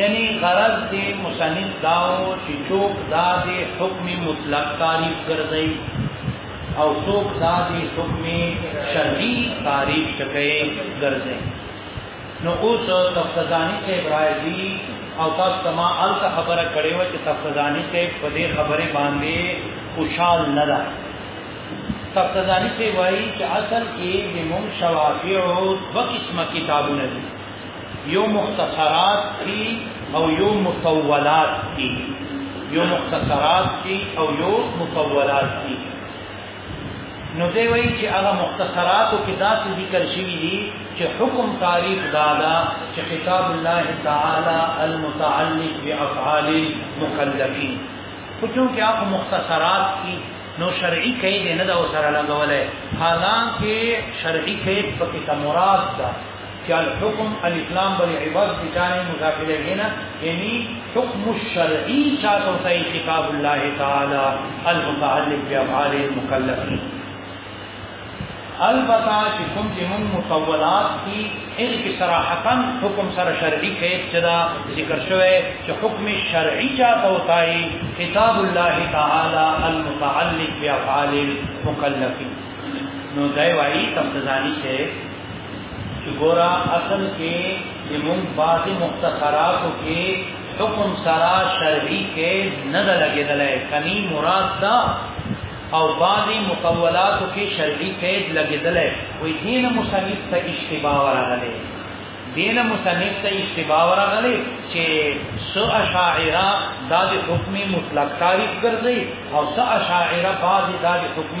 یعنی غرض دې مصنف داو چې څوک دا دې حکم مطلق تعریف ګرځي او څوک دا دې حکم شرعي تعریف شکه ګرځي نو اوس تفسدانی سے ابراهیمی او تاسو تما ال کا خبره کړې و چې تفسدانی سے په دې خبره باندې خوشحال نه ده تفسدانی سے وایي چې اصل کې د موږ شوافیو دوه قسمه کتابونه دي یو مختصرات کی او یو مطولات کی یو مختصرات کی او یو مطولات کی نو دی وایي چې هغه مختصراتو کې داسې ذکر شوي دي چې حکم تعریف دادا چې خطاب الله تعالی المتعلق بافعال المکلفین خو چونکې هغه مختصرات دي نو شرعي قید نه دا وسره لګولای حالانکه شرعي قید پکې مراد ده چې الحكم الاسلام بل عباد چې چانه مضافه لري نه یعنی حکم الشرعي چاته صحیح کتاب الله تعالی المتعلق بافعال المكلفين البته چې کوم چې موږ مطولات کی ان کې صراحتا حکم سره شرعي کې چې دا ذکر شوی چې حکم شرعي چاته وتاي کتاب الله تعالی المتعلق بافعال المكلفين نو دا وایي تفسیرانی شیخ چګورا اصل کې د مونږ بعض مختصراتو کې حکم سرا شرعي کې نه لګیدلې کني مراد دا او بعض مقولاتو کې شرعي کې لګیدلې وې دین مصنف ته اشتباه ورغلې دین مصنف ته اشتباه ورغلې چې سو اشاعره د حکم مطلق تعریف ګرځي او سو اشاعره بعض د حکم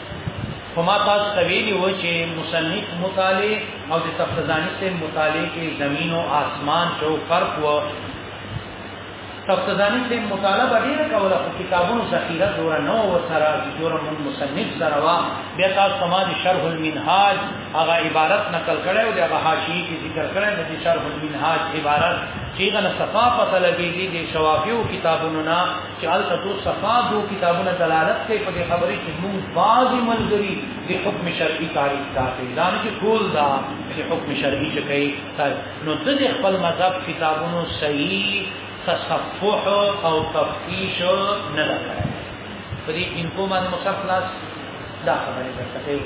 خو ما تاسو ته ویلي و چې مصنف مطالعه او د تفسیرانی سے مطالعه کې زمین او آسمان څو فرق و تفسیرانی سے مطالبه ډیره کوله خو کتابونو ذخیره دور نه و سره دور من مصنف سره وا بیا تاسو سماج شرح المنهاج هغه عبارت نقل کړي او هغه حاشیه کې ذکر کړي د شرح المنهاج عبارت چې غنه صفافه لګیږي د شوافیو کتابونو نه چې هلته دوه صفا دو کتابونه دلالت کوي په دې خبرې چې موږ بعضې ملګري د حکم شرعي تاریخ داتې دا نه چې ټول دا چې حکم شرعي چې کوي نو د دې خپل مذهب کتابونو صحیح تصفح او تفتیش نه ده کړی په دې انکو باندې مصرف لاس دا خبرې درته کوي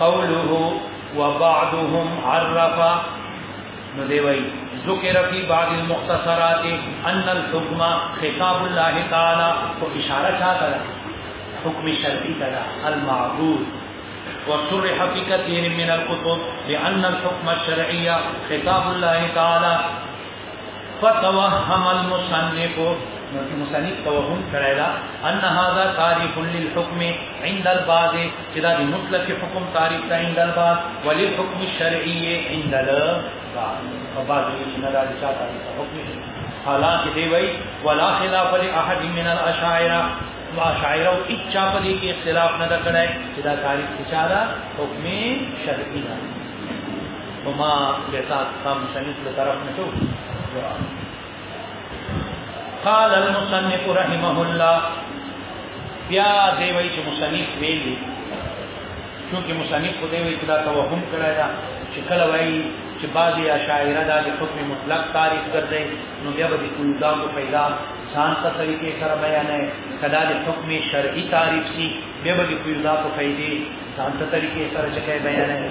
قوله وبعضهم عرف نو دی وی ذکر فی بعض المختصرات ان الحكم خطاب الله تعالی کو اشاره چا کړه حکم شرعی کرا المعبود وصرح في كثير من الكتب بأن الحكم الشرعي خطاب الله تعالى فتوهم المصنف مصنف توهم کرےلا ان هذا تاريخ للحكم عند البعض چې دا د مطلق حکم تعریف ده عند البعض ولی حکم شرعی عند البعض او بعض یې نه راځي چې تعریف حکم حالانکه دی وی ولا خلاف لاحد من الاشاعره اشاعره او اچا په دې کې اختلاف نه ده کړای چې دا تعریف څه ده حکم شرعی ده وما بتاعت سم شنیت له طرف نه شو قال المصنف رحمه الله بیا دی وای چې مصنف ویلی چونکه مصنف خو دی وای چې دا توهم کړی دا چې کله وای چې بعضی اشاعره دا د حکم مطلق تعریف ګرځي نو بیا به کوم دا کو پیدا ځان په طریقې سره بیان نه کدا د حکم شرعي تعریف سي بیا به کوم دا کو پیدا ځان په طریقې سره چې بیان نه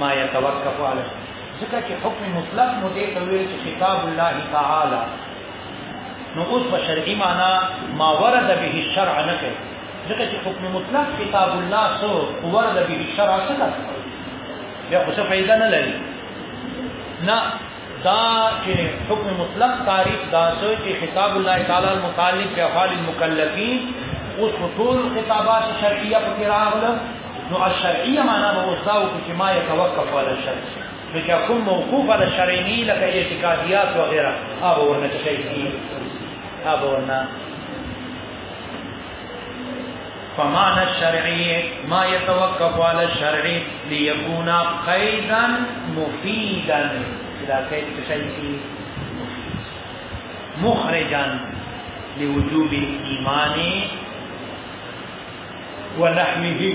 ما يتوقف على ځکه چې حکم مطلق مو دې ته ویل چې کتاب الله تعالی نو اوس په شرعي معنا ما ورد به الشرع نه کوي ځکه چې حکم مطلق کتاب الله سو ورد به الشرع څه ده بیا خو څه فائدہ نه لري نه دا چې حکم مطلق تعریف دا شوی چې خطاب الله تعالی المتعلق بافعال المکلفین اوس ټول خطابات شرعیه په کې راغله نو الشرعیه معنا به اوس دا وکړي چې ما يتوقف على الشرع نو چې کوم موقوف على الشرعینی لکه اعتقادیات وغیرہ هغه ورنه شي هغه ورنه فمعنى الشرعي ما يتوقف على الشرع ليكون قيدا مفيدا إذا كيد شيء مخرجا لوجوب الإيمان ولحمه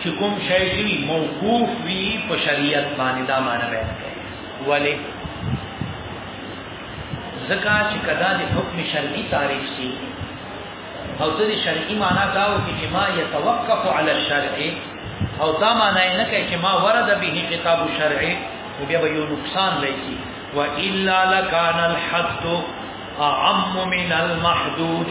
چې کوم شی چې موقوف وي په شریعت باندې دا معنی بیان کوي ولی ځکه چې کدا د حکم شرعي تعریف سي او د شرعي معنی دا و چې ما يتوقف على الشرع او دا معنی نه کوي چې ما ورد به کتاب الشرع او بیا به یو نقصان لایي و الا لکان الحد اعم من المحدود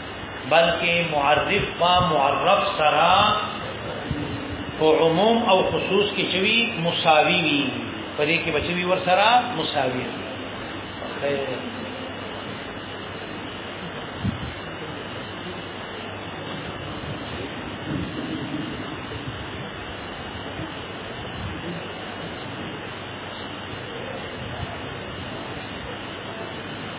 بلکې معرف با معرف سرا په عموم او خصوص کې چوي مساوي وي په دې کې بچوي ور سرا مساوي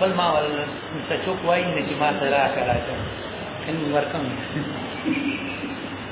بل ما ول ته چوک وای نه چې ما سره راکړه ان ورکم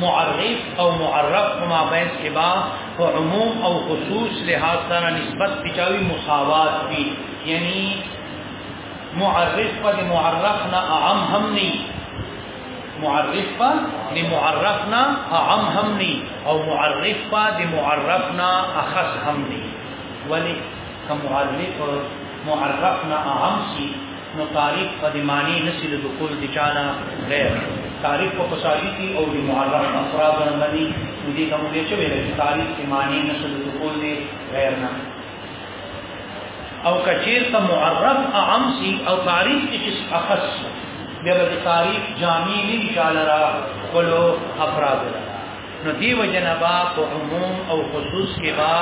معرف او معرف ما بین سبا په عموم او خصوص لحاظ سره نسبت پچاوي مساوات دي یعنی معرف په معرف نه عام هم نه معرف په معرف نه عام هم نه او معرف په معرف نه اخص هم نه ولی کوم معرف معرف نه عام شي نو تاریخ په دې معنی نشي د دخول د چانه غیر تاریخ په خوشحالي کې او د معرف افراد باندې نو دې کوم دې چې ویل تاریخ په معنی نشي د دخول دی غیر نه او کچیر ته معرف عام سي او تاریخ کې چې اخص بیا د تاریخ جامع نه انشاء الله را ولو افراد نو دی وجنا با په عموم او خصوص کې با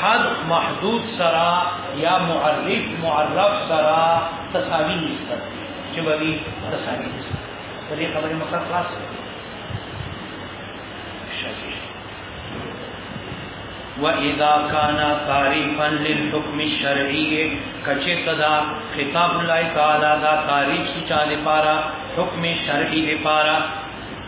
حد محدود سرا یا معرف معرف سرا تساوی نسبت چې وی تساوی نسبت په دې خبرې مخه خلاص وَإِذَا كَانَ تَعْرِيفًا لِلْحُكْمِ الشَّرْعِيِّ کچه دا خطاب الله تعالی دا تعریف سچا لپاره حکم شرعی لپاره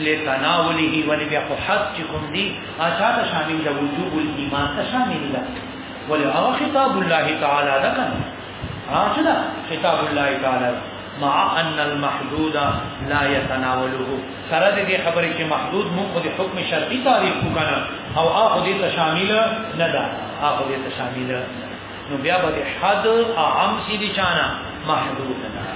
لتناوله ولی بیا خو حد چې کوم دی اچا ته شامل د وجوب الایمان ته شامل ده ولی او خطاب الله تعالی ده کنه اچا خطاب الله تعالی مع ان المحدود لا يتناوله سره دې خبرې چې محدود مو خو د حکم شرعي تعریف کو کنه او اخو دې ته شامل نه ده اخو دې ته شامل نو بیا به حد عام سي دي چانا محدود نه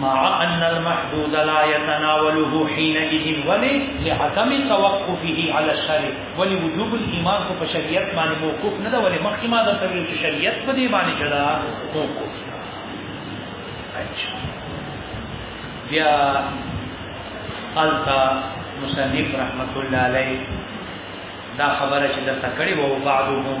مع ان المحدود لا يتناوله حينئذ ولي لعدم توقفه على الشرع ولي وجوب الايمان په شریعت باندې موقوف نه ده ولي مخکې ما درته ویل چې شریعت په دې باندې جدا موقوف بیا التا مصنف رحمت الله علیه دا خبره چې د تکړه وو بعضهم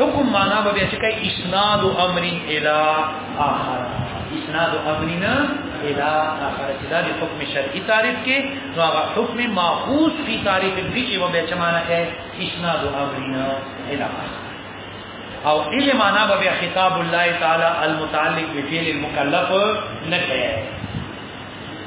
حکم معنا به بیا چې کوي اسناد امر الى اخر اسناد امرنا الى اخر چې دا د حکم شرعي تعریف کې نو هغه حکم ماخوذ فی تعریف به چې و به چې معنا کوي اسناد امرنا الى اخر او اله معنا به بیا خطاب الله تعالی المتعلق بفعل المکلف نه کوي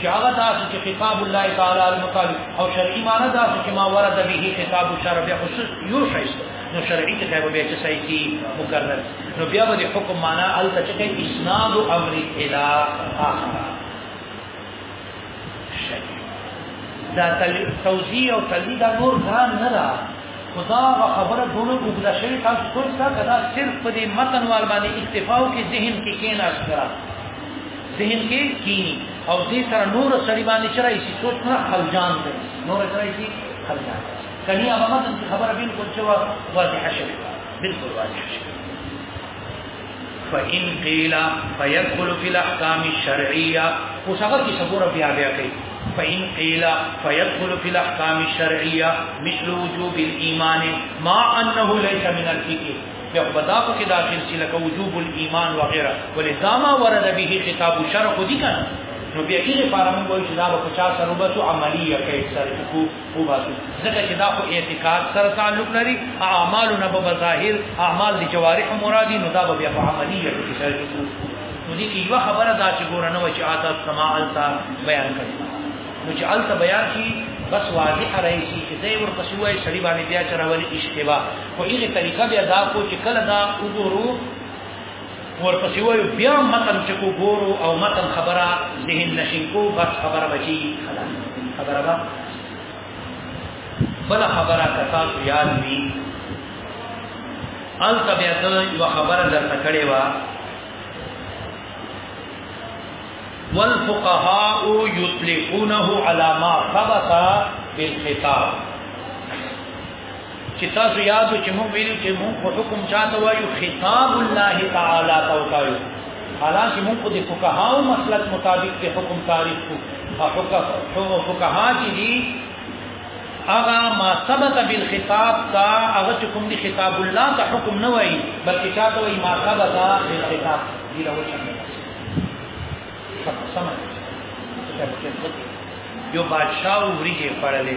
چې هغه تاسو چې خطاب الله تعالی المطابق او شرعي معنی دا چې ما ورد به خطاب شرع به خصوص یو شی نو شرعي ته به بیا چې صحیح کی مقرر نو بیا به حکم معنی ال ته چې اسناد امر الى اخر دا توزیع او تلوی دا نور ځان نه را خدا و خبره دونو وګړه شي تاسو ټول څه کدا صرف په دې متن وال باندې اکتفا او کې ذهن کې کېناست کړه ذهن کې کینی او دې سره نور سړي باندې چرای شي سوچ نه خلجان دی نور چرای شي خلجان کني هغه متن خبره بالکل چې واضحه شوه بالکل واضحه شوه فإن قيل فيدخل في الأحكام الشرعية وصغر کی صبور بیا بیا کوي فإن قيل فيدخل في الأحكام الشرعية مثل وجوب الإيمان مع أنه ليس من الفقه بیا خو دا په کې داخل شي لکه وجوب الايمان وغيرها ولذا ما ورد به خطاب شرع خو دي کنه نو بیا کې لپاره موږ وایو چې دا به 50 سره وباسو عملیه کې سره کو وباسو ځکه چې دا خو اعتقاد سره تعلق لري اعمال نه به ظاهر اعمال دي جوارح مرادي نو دا به بیا عملیه کې سره کو نو دې کې یو خبره دا چې ګور نه و چې آتا سما التا بیان کړي نو چې التا بیان شي بس واضح راځي چې دې ورپسې وایي سړي باندې بیا چرولې اشتباه خو هغه طریقه بیا دا کو چې کله دا وګورو ورپسې وایو بیا متن چې کو ګورو او متن خبره ذهن نشین کو بس خبره بچي خلاص خبره با بل خبره کتا یاد وی ال بیا ته یو خبره درته کړې و والفقهاء يطلقونه على ما ثبت بالخطاب چې تاسو یادو چې موږ ویلو چې موږ په حکم چاته وایو خطاب الله تعالی ته وایو حالانکه موږ د فقهاو مسلک مطابق د حکم تعریف کو او فقها چې دي هغه ما ثبت بالخطاب تا هغه چې کوم دي خطاب الله ته حکم نه وایي بلکې چاته وایي ما ثبت بالخطاب دی له وجه سمه یو بادشاہ وریږي پړلې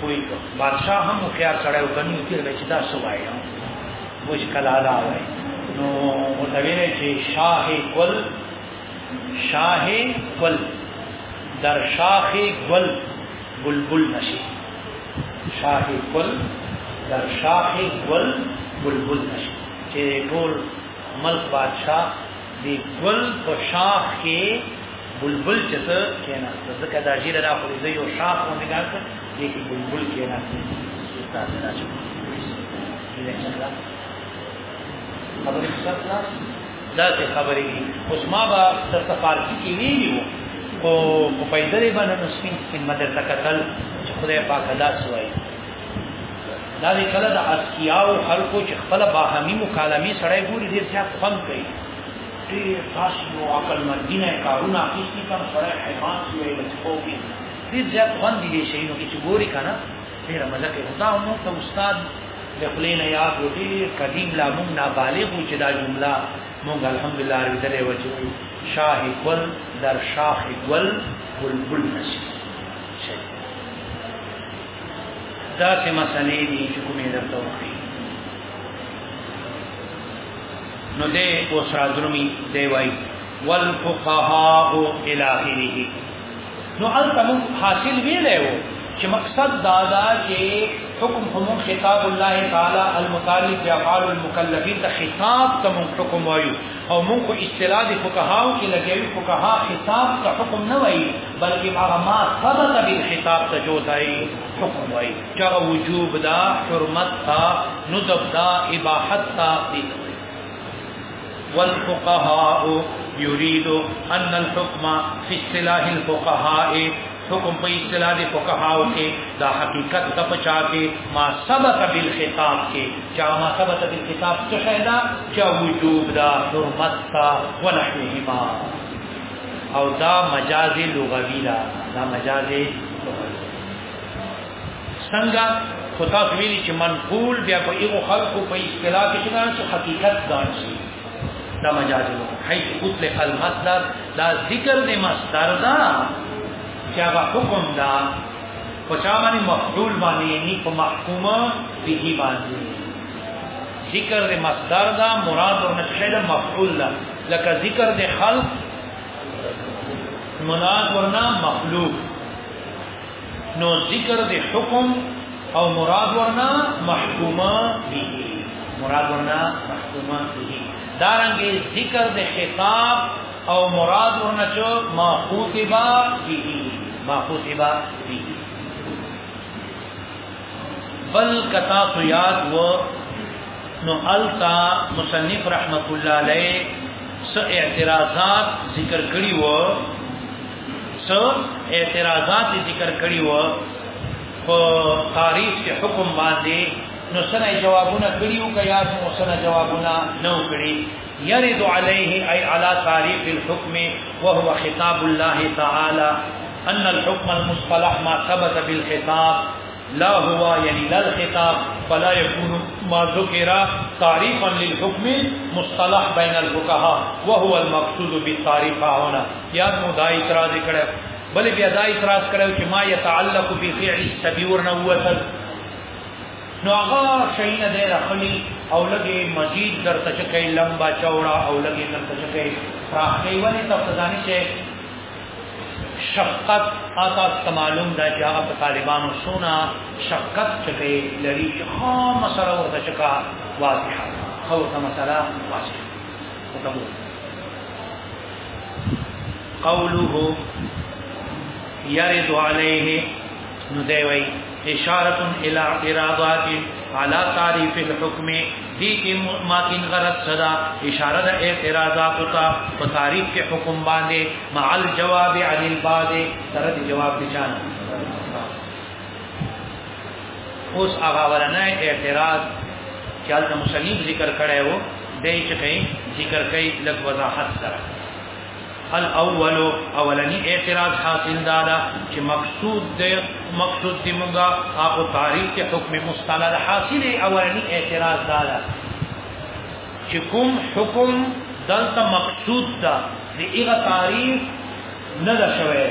پوی کو بادشاہ هم خيار سره او کني چې به چې تاسو وایي مشکل اعلی وایي نو متویره چې شاه کل شاه کل در شاخ گل بلبل نشي شاخ گل در شاخ گل بلبل نشي چې ټول ملک بادشاہ دی ګل په شاخ کې بلبل چې ته کېناست ځکه دا ژیره را خو دی یو شاخ باندې ګاست دی کې بلبل کېناست استاد راځي خبرې څه دا څه خبرې دي اوس ما به تر تفارقي کې ویلو او په پیدلې باندې نو سپین سپین مدرسه کتل چې خدای پاک الله سوای دا دی کله د اسکیاو خلکو چې خپل باهمي مکالمه سره ګوري ډیر زیات خوند کوي ډیر تاسو یو عقل مندینه کارونه اخیستي کوم سره حیوان شي ویل چې خو کې ډیر زیات خوند دي شي نو چې ګوري کنه ډیر مزه کوي دا مو ته استاد د خلین یاد وتی قدیم لا مون نابالغ و چې دا جمله مونږ الحمدلله ورته وچو شاه ګل در شاه ګل بلبل نشي داسې مسلې دي چې کومې درته وکړي نو دې اوس راځرمي دی وای والفقهاء الى اخره نو البته حاصل ویلې وو چې مقصد دا دا چې حکم هم خطاب الله تعالی المتعلق بافعال المکلفین ته خطاب ته مون حکم وایو او مون کو اصطلاح فقهاو کې لګیو فقها خطاب ته حکم نه وایي بلکې هغه ما ثبت بالخطاب ته جو ځای حکم وای چې هغه وجوب دا حرمت تا ندب دا اباحت تا دي والفقهاء يريد ان الحكم في اصطلاح الفقهاء حکم په اصطلاح دي فقهاء کې دا حقیقت ته پچا کې ما ثبت بالخطاب کې چا ما ثبت بالخطاب څه شهدا چا وجوب دا حرمت تا ونحوهما او دا مجاز لغوی دا دا مجاز څنګه خو تاسو ویلي چې منقول بیا په یو خلقو په اصطلاح کې څنګه چې حقیقت ځان شي دا مجاز لغوی حيث اطلق المصدر دا ذکر دی مصدر دا چې هغه حکم دا په چا باندې مفعول باندې نه په محکومه به باندې ذکر د مصدر دا مراد او نشه د مفعول دا لکه ذکر د خلق مراد ورنا مخلوق نو ذکر د حکم او مراد ورنا محکومه به مراد ورنا محکومه به دارنګه ذکر د خطاب او مراد ورنا چې ما خوتبا به ما خوتبا به بل کتا سو یاد و نو التا مصنف رحمت الله علیه س اعتراضات ذکر کړی و س اعتراضات ذکر کړی و په تاریخ کې حکم باندې نو سره جوابونه کړیو که یاد مو سره جوابونه نو کړی يرد عليه اي على تعريف الحكم وهو خطاب الله تعالى ان الحكم المصطلح ما ثبت بالخطاب لا هو یعنی لا الخطاب فلا يكون ما ذكر تعريفا للحكم مصطلح بين الفقهاء وهو المقصود بالتعريف هنا یا نو دا اعتراض کړه بل بیا دا اعتراض کړه چې ما يتعلق بفعل السبيور نو وصل نو هغه شین دی راخلی او لګي مزید در ته چکه لمبا چوڑا او لګي در ته چکه راخلی ولې تاسو ځانې چې شفقت آتا استمالوم دا چې هغه طالبانو سونا شفقت چکه لري خو مسله ورته چکه واضحه خو ته مسله واضحه وتبو قوله يرد عليه نو دی وای اشاره الى اعتراضات على تعريف الحكم دي کې ماکن غرض صدا اشاره د اعتراضات ته په تعریف کې حکم باندې مع الجواب عن البعض تر دې جواب دي چانه اوس هغه ورنه اعتراض چې د مصنف ذکر کړی وو دای چې ذکر کوي لږ وضاحت سره الاول اولنی اعتراض حاصل دادا چې مقصود دې مقصود دې مونږه هغه تعریف ته حکم مستند حاصل اولنی اعتراض دادا چې کوم حکم دلته مقصود دا دې هغه تعریف نه دا شوی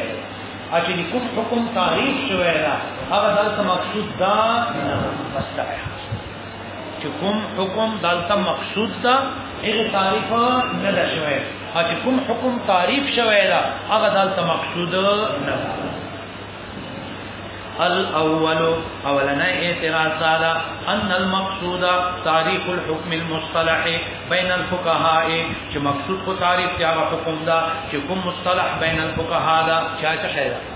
اچې کوم حکم تعریف شوی دا هغه دلته مقصود دا نه بس چې کوم حکم دالته مقصود دا هغه تعریف نه ده شوی او چې کوم حکم تعریف شوی دا هغه دالته مقصود نه ده الاول اولنا اعتراض دادا ان المقصود تعریف الحكم المصطلح بين الفقهاء چې مقصود کو تعریف یا حکم دا چې کوم مصطلح بین الفقهاء دا چا څه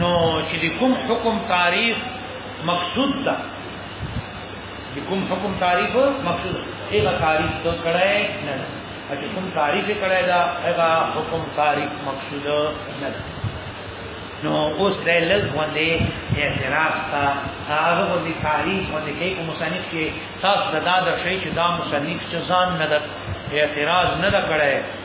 نو چې د کوم حکم تعریف مقصود ده د کوم حکم تعریف مقصود هغه تعریف ته کړه نه ده چې کوم تعریف کړه دا هغه حکم تعریف مقصود نه ده نو اوس د لږ باندې اعتراض تا هغه باندې تعریف باندې کې کوم مصنف کې تاسو دا د شی چې دا مصنف چې ځان نه ده اعتراض نه ده کړه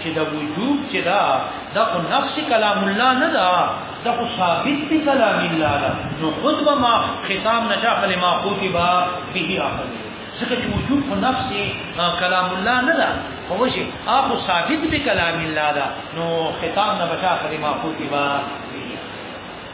چې د وجوب چې دا د خو نفس کلام الله نه دا د خو ثابت دی کلام الله دا نو خود به ما ختام نشا خل ما قوتی با به اخر ځکه چې وجوب خو نفس کلام الله نه دا خو شي اخو ثابت دی کلام الله دا نو ختام نه بچا خل ما قوتی با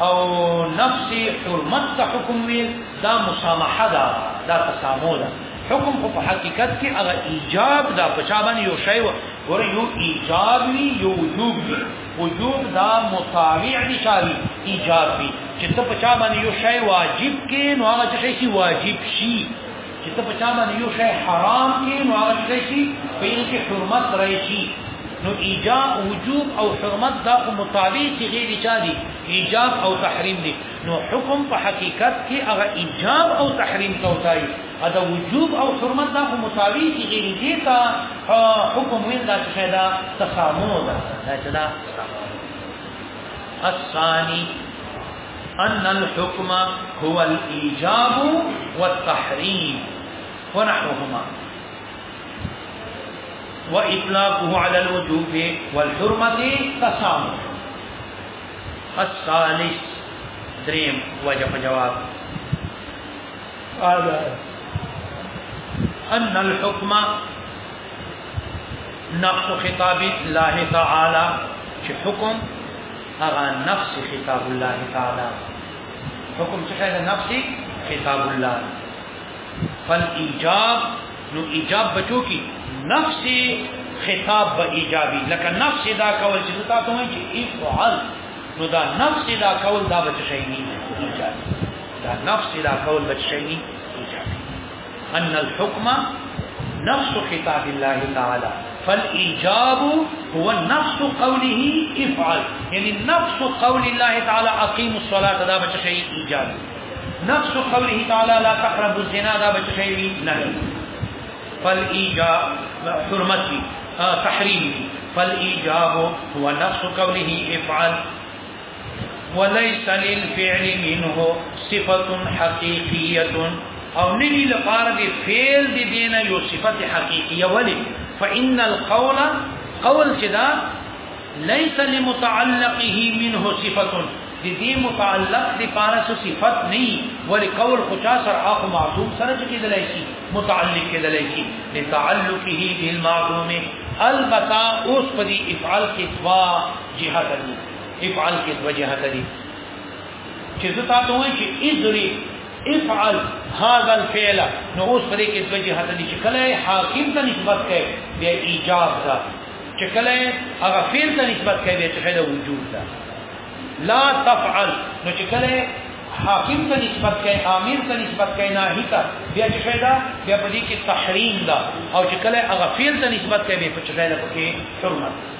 او نفس حرمت ته حکم ویل دا مسامحه ده دا تسامو ده حکم خو په حقیقت کې هغه ایجاب دا پچا باندې یو شی و ور یو ایجاب وی یو وجوب وی وجوب دا مطاوع دي شاوی ایجاب وی چې ته پچا باندې یو شی واجب کې نو هغه شی واجب شي چې ته په چا باندې یو شی حرام کې نو هغه شی چې په یو کې حرمت راشي نو ایجاب وجوب او حرمت دا خو متابع چې غیر چا دي ایجاب او تحریم دي نو حکم په حقیقت کې هغه ایجاب او تحریم ته وتاي دا وجوب او حرمت دا خو متابع چې غیر دي تا حکم وین دا چې دا تسامو ده دا چې دا الثاني ان الحكم هو الايجاب والتحريم ونحوهما وإطلاقه على الوجوب والحرمة تسامح الثالث دريم وجب جواب قال أن الحكم نفس خطاب الله تعالى چې حكم هغه نفس خطاب الله تعالی حکم څه ده نفس خطاب الله فل ایجاب نو ایجاب بچو کی نفس خطاب به ایجابي لکه نفس دا کول چې تاسو ته وایي چې افعل نو دا نفس دا کول دا بچ شي نه ایجابي دا نفس دا کول بچ شي نه ان الحكم نفس خطاب الله تعالى فالايجاب هو نفس قوله افعل يعني نفس قول الله تعالى أقيم الصلاه دا به شي ایجابي نفس قوله تعالى لا تقرب الزنا دا به شي نه فالإيجاب حرمتي آه، تحريمي فالإيجاب هو نفس قوله افعل وليس للفعل منه صفه حقيقيه او ندی لپاره دی فعل دی دینه یو صفت حقیقیه ولی فإن القول قول چدا ليس لمتعلقه منه صفه د دې متعلق د پارا سو صفت نه ولی قول خدا سر اخو معصوم سره چې کېدلای شي متعلق کېدلای شي لتعلقه بالمعلوم البتا اوس په دې افعال کې دوا جهاد افعل کې دوه جهات دي چې زه تاسو وایي چې اذري افعل هذا الفعل نو اوس پرې کې دوه جهات دي چې کله حاکم ته نسبت کوي بیا ایجاب ده چې کله هغه فعل ته نسبت کوي بیا څه وجود ده لا تفعل نو چې کله حاکم ته نسبت کوي امیر ته نسبت کوي ناهی ته بیا چې فائدہ بیا په دې کې تحریم ده او چې کله هغه فعل ته نسبت کوي په چې فائدہ پکې حرمت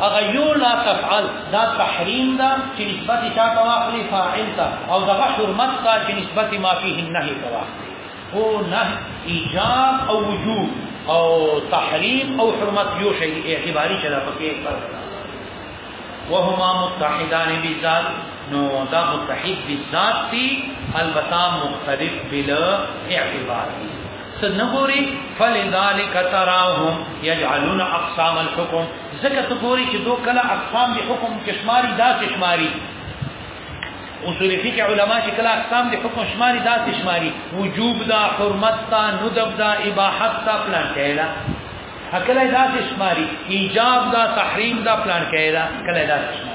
هغه یو لا تفعل دا تحریم دا چې نسبت چا ته واخلي فاعل ته او دا حرمت دا چې نسبت ما فيه النهي ته واخلي هو نه ایجاب او وجوب او تحریم او حرمت یو شی اعتباری چې دا پکې فرق وهما متحدان بالذات نو دا متحد بالذات دي البته مختلف بلا اعتبار دي ته نه ګوري فلذلک تراهم یجعلون اقسام الحكم زکه ته ګوري چې دوه کله اقسام د حکم کې شماري داسې شماري اصول فقه علما چې کله اقسام د حکم شماري داسې شماري وجوب دا حرمت دا ندب دا اباحت دا پلان کېلا کله داسې شماري ایجاب دا تحریم دا پلان کېلا کله داسې شماري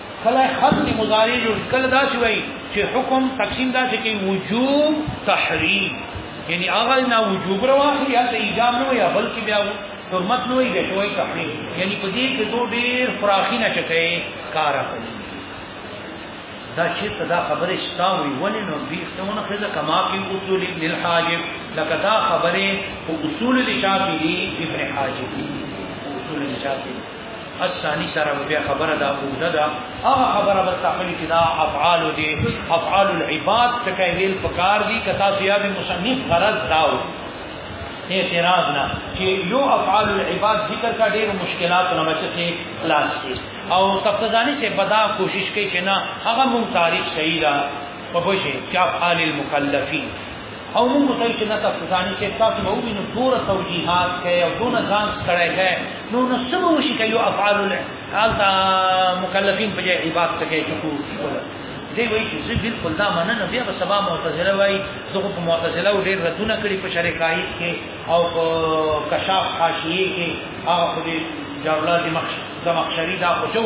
کله حمد مضارع جوړ کله دا چې وایي چې حکم تقسیم دا چې کې وجوب تحریم یعنی هغه نه وجوب راوخی یا ته ایجاب نه یا بلکې بیا حرمت نه وي د شوی تحریم یعنی په دې کې دوه ډېر فراخي نه چکه کار کوي دا چې دا خبره ستاوي ولې نو دې څونه خزه کما کې اصول ابن الحاجب لکه دا خبره او اصول لشافعي ابن حاجب اصول لشافعي الثاني سره بیا خبره دا اوږده ده هغه خبره بس تخلي چې دا افعال دي افعال العباد څخه ویل پکار دي کتا زیاد مصنف غرض داو اعتراض نه چې یو افعال العباد ذکر کا ډېر مشکلات نه مچته خلاص کی او تفضانی سے بدا کوشش کوي چې نه هغه مون تاریخ صحیح را په بوشه چې افعال المکلفین او موږ ته چې نه تاسو ځاني چې تاسو به وینئ دور توجیهات کوي او دون ځان سره کوي نو نو څه به وشي کوي افعال له حال تا مکلفین په جای عبادت ته کوي شکو دی وایي چې زه بالکل دا مننه بیا به سبا معتزله وایي زه په معتزله ډېر ردونه کړی په شریکای کې او په کشاف حاشیه کې هغه په دې جوړه د مخ زمخشری دا خوشو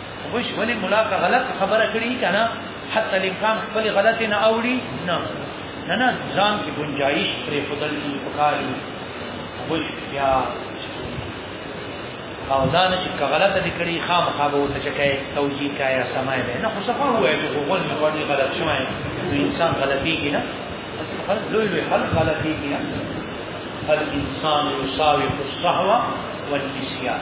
خوش ولی ملا کا غلط خبره کړی کنه حتی الامکان خپل غلط نه اوړي نه نه نه ځان کې گنجائش پرې خدل کی پکاري خوش بیا او دا نه چې غلطه دې کړی خام خابه وته چې کوي توجیه کوي یا سمای نه خو صفه وایي چې غول نه ورته غلط شوی انسان غلطي کی نه خلق لوی لوی خلق غلطي کی نه الانسان يساوي الصحوه والنسيان